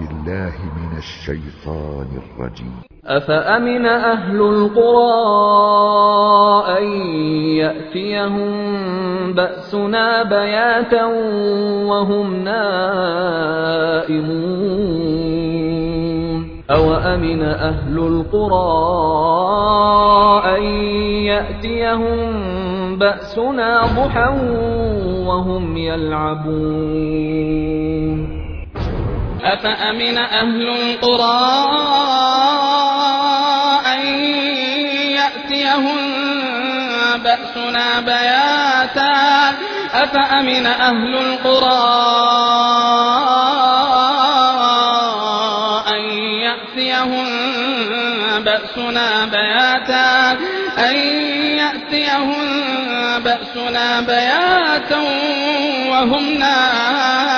بالله من الشيطان الرجيم. أفأمن أهل القرى أن يأتيهم بأسنا بياتا وهم نائمون؟ أوأمن أهل القرى أن يأتيهم بأسنا ضحى وهم يلعبون؟ أفأمن أهل القرى أن يأتيهم بأسنا بياتا؟ أفأمن أهل القرى أن يأتيهم بأسنا بياتا؟ أن يأتيهم بأسنا بياتا وهم نائمون.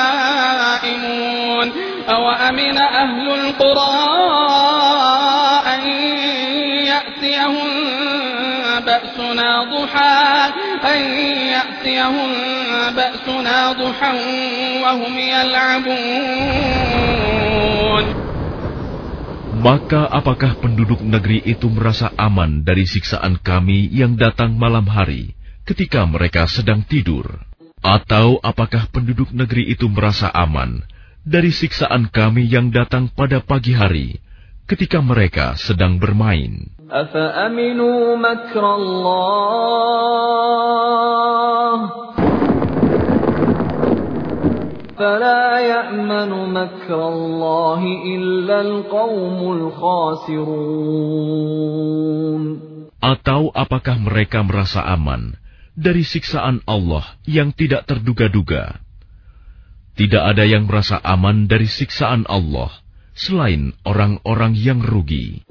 أوأمن أهل القرى أن يأتيهم بأسنا ضحى أن يأتيهم بأسنا ضحى وهم يلعبون Maka apakah penduduk negeri itu merasa aman dari siksaan kami yang datang malam hari ketika mereka sedang tidur? Atau apakah penduduk negeri itu merasa aman dari siksaan kami yang datang pada pagi hari ketika mereka sedang bermain. Atau apakah mereka merasa aman dari siksaan Allah yang tidak terduga-duga? Tidak ada yang merasa aman dari siksaan Allah selain orang-orang yang rugi.